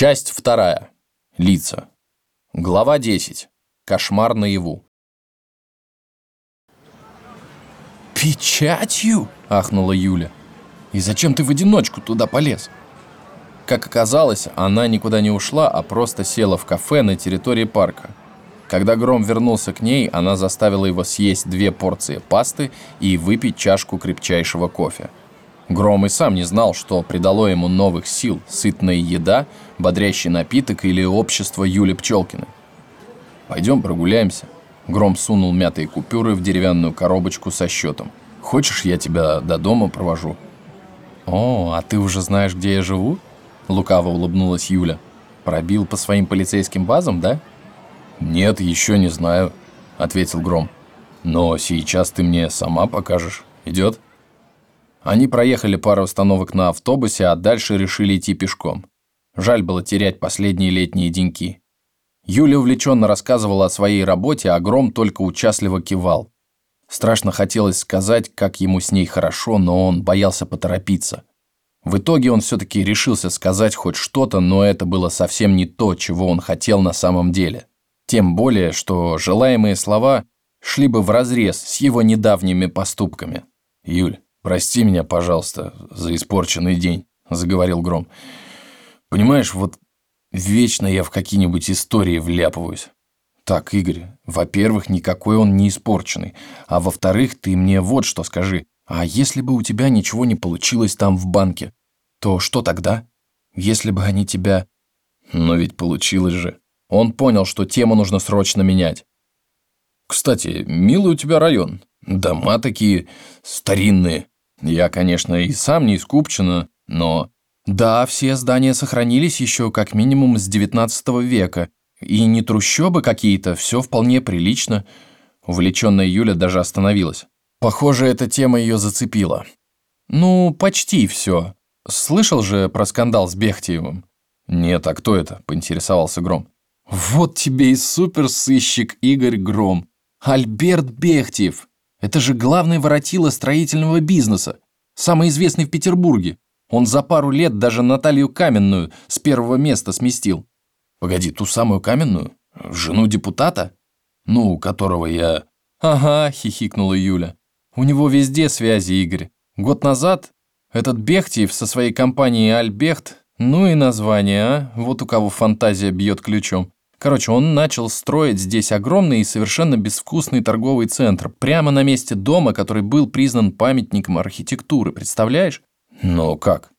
Часть вторая. Лица. Глава 10. Кошмар наяву. «Печатью?» – ахнула Юля. «И зачем ты в одиночку туда полез?» Как оказалось, она никуда не ушла, а просто села в кафе на территории парка. Когда Гром вернулся к ней, она заставила его съесть две порции пасты и выпить чашку крепчайшего кофе. Гром и сам не знал, что придало ему новых сил, сытная еда, бодрящий напиток или общество Юли Пчелкиной. «Пойдем прогуляемся», Гром сунул мятые купюры в деревянную коробочку со счетом. «Хочешь, я тебя до дома провожу?» «О, а ты уже знаешь, где я живу?» Лукаво улыбнулась Юля. «Пробил по своим полицейским базам, да?» «Нет, еще не знаю», — ответил Гром. «Но сейчас ты мне сама покажешь. Идет?» Они проехали пару остановок на автобусе, а дальше решили идти пешком. Жаль было терять последние летние деньки. Юля увлеченно рассказывала о своей работе, а Гром только участливо кивал. Страшно хотелось сказать, как ему с ней хорошо, но он боялся поторопиться. В итоге он все-таки решился сказать хоть что-то, но это было совсем не то, чего он хотел на самом деле. Тем более, что желаемые слова шли бы вразрез с его недавними поступками. «Юль, прости меня, пожалуйста, за испорченный день», – заговорил Гром. «Понимаешь, вот Вечно я в какие-нибудь истории вляпываюсь. Так, Игорь, во-первых, никакой он не испорченный. А во-вторых, ты мне вот что скажи. А если бы у тебя ничего не получилось там в банке, то что тогда? Если бы они тебя... Но ведь получилось же. Он понял, что тему нужно срочно менять. Кстати, милый у тебя район. Дома такие старинные. Я, конечно, и сам не из Купчино, но да, все здания сохранились еще как минимум с 19 века. И не трущобы какие-то, все вполне прилично. Увлеченная Юля даже остановилась. Похоже, эта тема ее зацепила. Ну, почти все. Слышал же про скандал с Бехтиевым? Нет, а кто это? Поинтересовался Гром. Вот тебе и суперсыщик Игорь Гром. Альберт Бехтиев. Это же главный воротило строительного бизнеса. Самый известный в Петербурге. Он за пару лет даже Наталью Каменную с первого места сместил. Погоди, ту самую Каменную? Жену депутата? Ну, которого я... Ага, хихикнула Юля. У него везде связи, Игорь. Год назад этот Бехтиев со своей компанией Альбехт, ну и название, а? Вот у кого фантазия бьет ключом. Короче, он начал строить здесь огромный и совершенно безвкусный торговый центр, прямо на месте дома, который был признан памятником архитектуры, представляешь? Но как?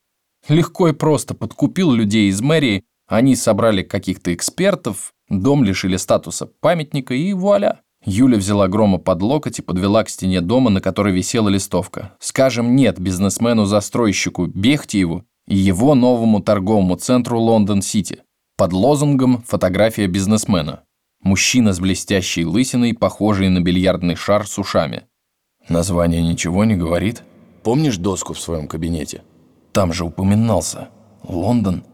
Легко и просто подкупил людей из мэрии, они собрали каких-то экспертов, дом лишили статуса памятника и вуаля. Юля взяла Грома под локоть и подвела к стене дома, на которой висела листовка. «Скажем нет бизнесмену-застройщику Бехтиеву и его новому торговому центру Лондон-Сити». Под лозунгом «Фотография бизнесмена». Мужчина с блестящей лысиной, похожий на бильярдный шар с ушами. Название ничего не говорит? Помнишь доску в своем кабинете? Там же упоминался. Лондон.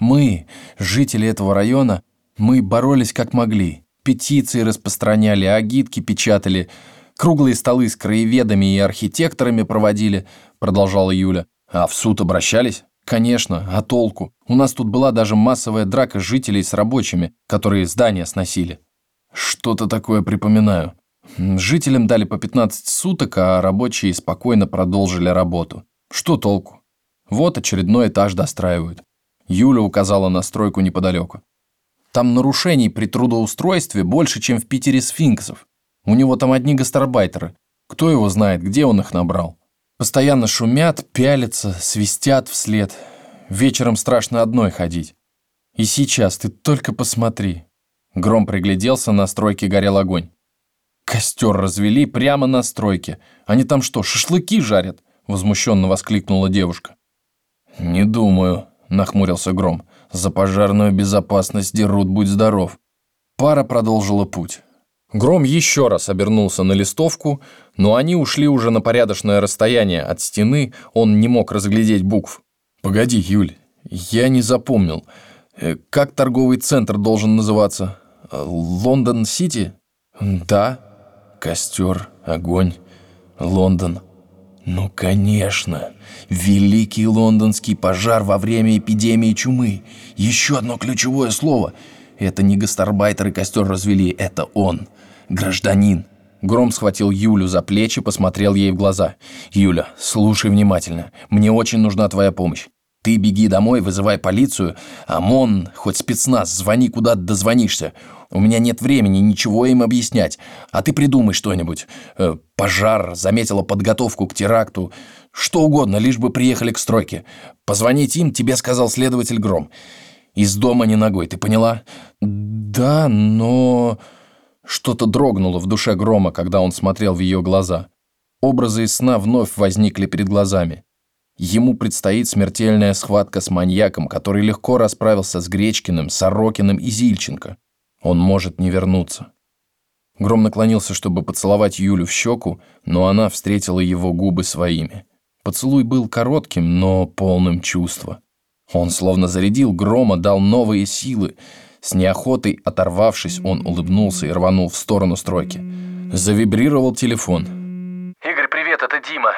Мы, жители этого района, мы боролись как могли. Петиции распространяли, агитки печатали, круглые столы с краеведами и архитекторами проводили, продолжала Юля. А в суд обращались? Конечно, а толку? У нас тут была даже массовая драка жителей с рабочими, которые здания сносили. Что-то такое припоминаю. Жителям дали по 15 суток, а рабочие спокойно продолжили работу. Что толку? Вот очередной этаж достраивают. Юля указала на стройку неподалеку. Там нарушений при трудоустройстве больше, чем в Питере сфинксов. У него там одни гастарбайтеры. Кто его знает, где он их набрал? Постоянно шумят, пялятся, свистят вслед. Вечером страшно одной ходить. И сейчас ты только посмотри. Гром пригляделся, на стройке горел огонь. Костер развели прямо на стройке. Они там что, шашлыки жарят? Возмущенно воскликнула девушка. Не думаю, нахмурился Гром. За пожарную безопасность дерут, будь здоров. Пара продолжила путь. Гром еще раз обернулся на листовку, но они ушли уже на порядочное расстояние от стены, он не мог разглядеть букв. «Погоди, Юль, я не запомнил. Э, как торговый центр должен называться? Лондон-Сити?» «Да», Костер, огонь, Лондон. Ну, конечно. Великий лондонский пожар во время эпидемии чумы. Еще одно ключевое слово. Это не гастарбайтеры костер развели, это он. Гражданин. Гром схватил Юлю за плечи, посмотрел ей в глаза. «Юля, слушай внимательно. Мне очень нужна твоя помощь. Ты беги домой, вызывай полицию. ОМОН, хоть спецназ, звони куда дозвонишься. У меня нет времени ничего им объяснять. А ты придумай что-нибудь. Э, пожар, заметила подготовку к теракту. Что угодно, лишь бы приехали к стройке. Позвонить им, тебе сказал следователь Гром. Из дома не ногой, ты поняла? Да, но... Что-то дрогнуло в душе Грома, когда он смотрел в ее глаза. Образы из сна вновь возникли перед глазами. Ему предстоит смертельная схватка с маньяком, который легко расправился с Гречкиным, Сорокиным и Зильченко. Он может не вернуться. Гром наклонился, чтобы поцеловать Юлю в щеку, но она встретила его губы своими. Поцелуй был коротким, но полным чувства. Он словно зарядил Грома, дал новые силы. С неохотой оторвавшись, он улыбнулся и рванул в сторону стройки. Завибрировал телефон. «Игорь, привет, это Дима.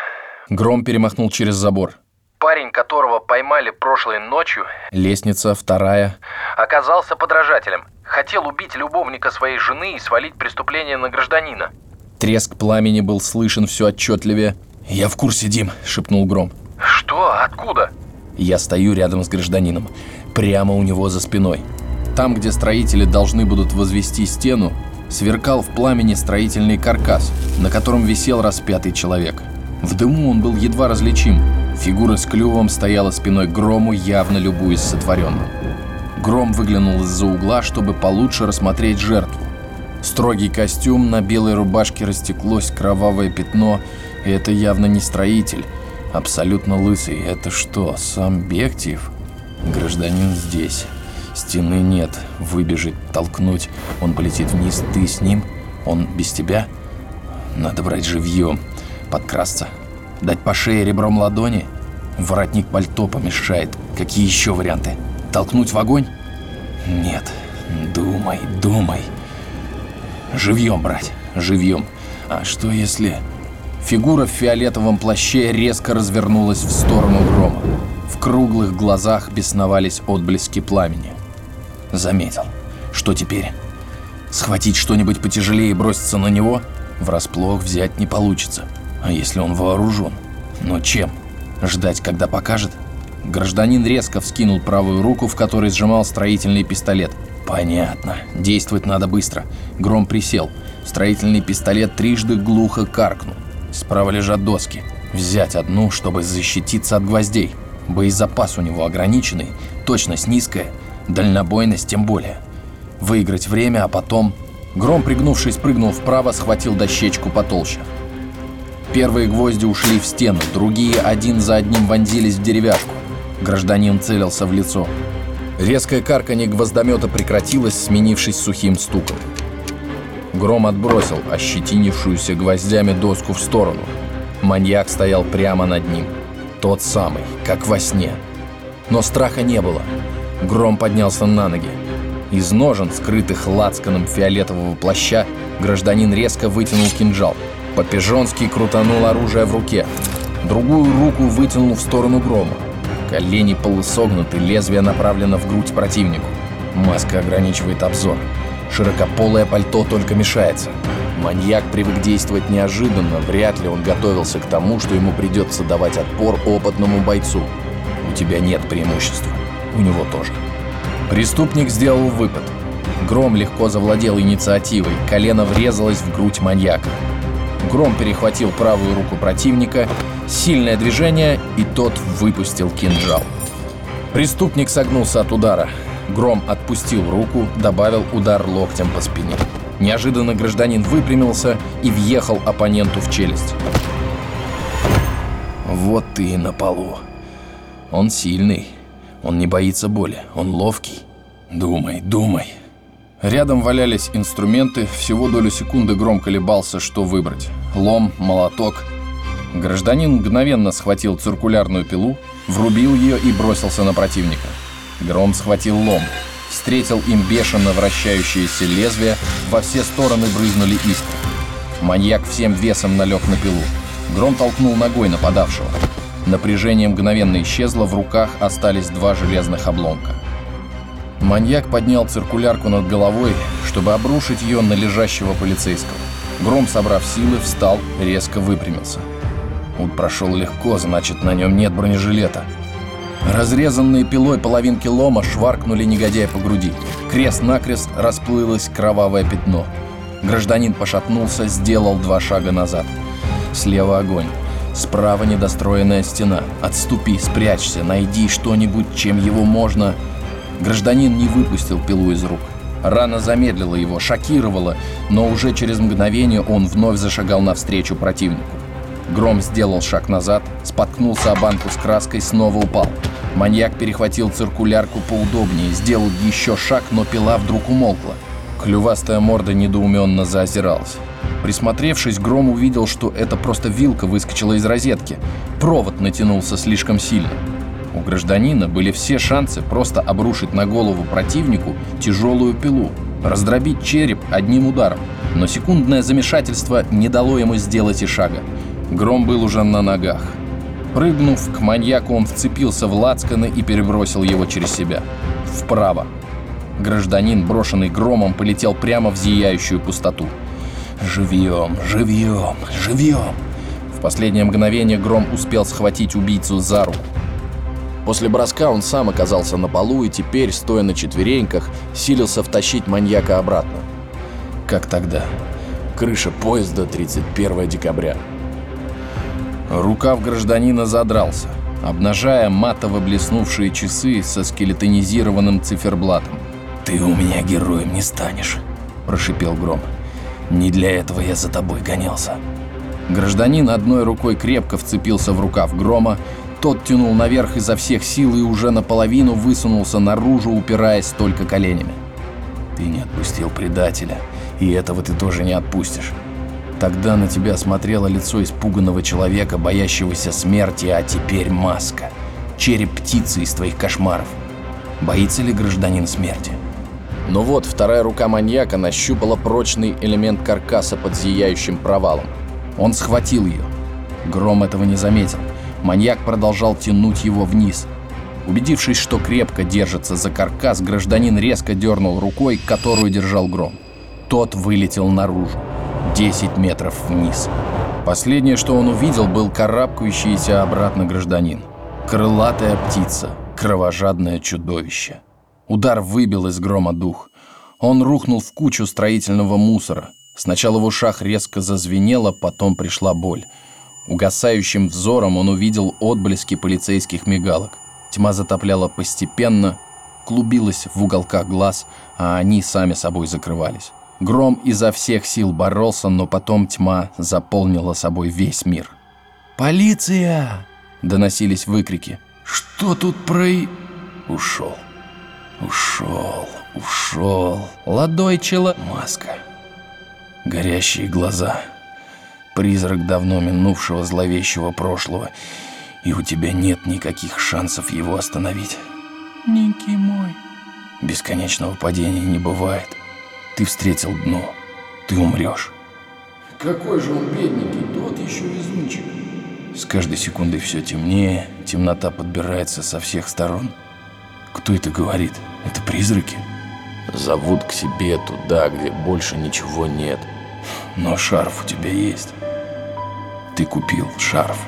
Гром перемахнул через забор. Парень, которого поймали прошлой ночью, Лестница, вторая. оказался подражателем. Хотел убить любовника своей жены и свалить преступление на гражданина. Треск пламени был слышен все отчетливее. «Я в курсе, Дим», — шепнул Гром. Что? Откуда? Я стою рядом с гражданином, прямо у него за спиной. Там, где строители должны будут возвести стену, сверкал в пламени строительный каркас, на котором висел распятый человек. В дыму он был едва различим. Фигура с клювом стояла спиной к Грому, явно любуясь сотворенным. Гром выглянул из-за угла, чтобы получше рассмотреть жертву. Строгий костюм, на белой рубашке растеклось кровавое пятно, и это явно не строитель. Абсолютно лысый. Это что, сам Бектиев? Гражданин здесь. Стены нет. Выбежит, толкнуть. Он полетит вниз. Ты с ним? Он без тебя? Надо брать живьем. Подкрасться. Дать по шее ребром ладони? Воротник пальто помешает. Какие еще варианты? Толкнуть в огонь? Нет. Думай, думай. Живьем брать. Живьем. А что если... Фигура в фиолетовом плаще резко развернулась в сторону грома. В круглых глазах бесновались отблески пламени. Заметил. Что теперь? Схватить что-нибудь потяжелее и броситься на него? Врасплох взять не получится. А если он вооружен? Но чем? Ждать, когда покажет? Гражданин резко вскинул правую руку, в которой сжимал строительный пистолет. Понятно. Действовать надо быстро. Гром присел. Строительный пистолет трижды глухо каркнул. Справа лежат доски. Взять одну, чтобы защититься от гвоздей. Боезапас у него ограниченный, точность низкая, дальнобойность тем более. Выиграть время, а потом... Гром, пригнувшись, прыгнул вправо, схватил дощечку потолще. Первые гвозди ушли в стену, другие один за одним вонзились в деревяшку. Гражданин целился в лицо. Резкое карканье гвоздомета прекратилось, сменившись сухим стуком. Гром отбросил ощетинившуюся гвоздями доску в сторону. Маньяк стоял прямо над ним. Тот самый, как во сне. Но страха не было. Гром поднялся на ноги. Из ножен, скрытых лацканом фиолетового плаща, гражданин резко вытянул кинжал. По-пижонски крутанул оружие в руке. Другую руку вытянул в сторону грома. Колени полусогнуты, лезвие направлено в грудь противнику. Маска ограничивает обзор. Широкополое пальто только мешается. Маньяк привык действовать неожиданно, вряд ли он готовился к тому, что ему придется давать отпор опытному бойцу. У тебя нет преимущества. У него тоже. Преступник сделал выпад. Гром легко завладел инициативой, колено врезалось в грудь маньяка. Гром перехватил правую руку противника, сильное движение, и тот выпустил кинжал. Преступник согнулся от удара. Гром отпустил руку, добавил удар локтем по спине. Неожиданно гражданин выпрямился и въехал оппоненту в челюсть. Вот ты и на полу. Он сильный. Он не боится боли. Он ловкий. Думай, думай. Рядом валялись инструменты. Всего долю секунды Гром колебался, что выбрать. Лом, молоток. Гражданин мгновенно схватил циркулярную пилу, врубил ее и бросился на противника. Гром схватил лом. Встретил им бешено вращающееся лезвие, во все стороны брызнули искры. Маньяк всем весом налег на пилу. Гром толкнул ногой нападавшего. Напряжение мгновенно исчезло, в руках остались два железных обломка. Маньяк поднял циркулярку над головой, чтобы обрушить ее на лежащего полицейского. Гром, собрав силы, встал, резко выпрямился. Уд прошел легко, значит, на нем нет бронежилета. Разрезанные пилой половинки лома шваркнули негодяя по груди. Крест-накрест расплылось кровавое пятно. Гражданин пошатнулся, сделал два шага назад. Слева огонь. Справа недостроенная стена. Отступи, спрячься, найди что-нибудь, чем его можно... Гражданин не выпустил пилу из рук. Рана замедлила его, шокировала, но уже через мгновение он вновь зашагал навстречу противнику. Гром сделал шаг назад, споткнулся о банку с краской, снова упал. Маньяк перехватил циркулярку поудобнее, сделал еще шаг, но пила вдруг умолкла. Клювастая морда недоуменно заозиралась. Присмотревшись, Гром увидел, что это просто вилка выскочила из розетки. Провод натянулся слишком сильно. У гражданина были все шансы просто обрушить на голову противнику тяжелую пилу, раздробить череп одним ударом. Но секундное замешательство не дало ему сделать и шага. Гром был уже на ногах. Прыгнув к маньяку, он вцепился в лацканы и перебросил его через себя. Вправо. Гражданин, брошенный громом, полетел прямо в зияющую пустоту. «Живьем, живьем, живьем!» В последнее мгновение Гром успел схватить убийцу за руку. После броска он сам оказался на полу и теперь, стоя на четвереньках, силился втащить маньяка обратно. Как тогда? Крыша поезда 31 декабря. Рукав гражданина задрался, обнажая матово блеснувшие часы со скелетонизированным циферблатом. «Ты у меня героем не станешь», – прошипел Гром. «Не для этого я за тобой гонялся». Гражданин одной рукой крепко вцепился в рукав Грома, тот тянул наверх изо всех сил и уже наполовину высунулся наружу, упираясь только коленями. «Ты не отпустил предателя, и этого ты тоже не отпустишь. Тогда на тебя смотрело лицо испуганного человека, боящегося смерти, а теперь маска. Череп птицы из твоих кошмаров. Боится ли гражданин смерти? Но вот вторая рука маньяка нащупала прочный элемент каркаса под зияющим провалом. Он схватил ее. Гром этого не заметил. Маньяк продолжал тянуть его вниз. Убедившись, что крепко держится за каркас, гражданин резко дернул рукой, которую держал Гром. Тот вылетел наружу. 10 метров вниз. Последнее, что он увидел, был карабкающийся обратно гражданин. Крылатая птица, кровожадное чудовище. Удар выбил из грома дух. Он рухнул в кучу строительного мусора. Сначала в ушах резко зазвенело, потом пришла боль. Угасающим взором он увидел отблески полицейских мигалок. Тьма затопляла постепенно, клубилась в уголках глаз, а они сами собой закрывались. Гром изо всех сил боролся, но потом тьма заполнила собой весь мир. «Полиция!» – доносились выкрики. «Что тут про...» Ушел. Ушел. Ушел. Ладой чело... Маска. Горящие глаза. Призрак давно минувшего зловещего прошлого. И у тебя нет никаких шансов его остановить. Ники мой. Бесконечного падения не бывает. Ты встретил дно. Ты умрешь. Какой же он бедненький, тот еще везунчик. С каждой секундой все темнее, темнота подбирается со всех сторон. Кто это говорит? Это призраки? Зовут к себе туда, где больше ничего нет. Но шарф у тебя есть. Ты купил шарф.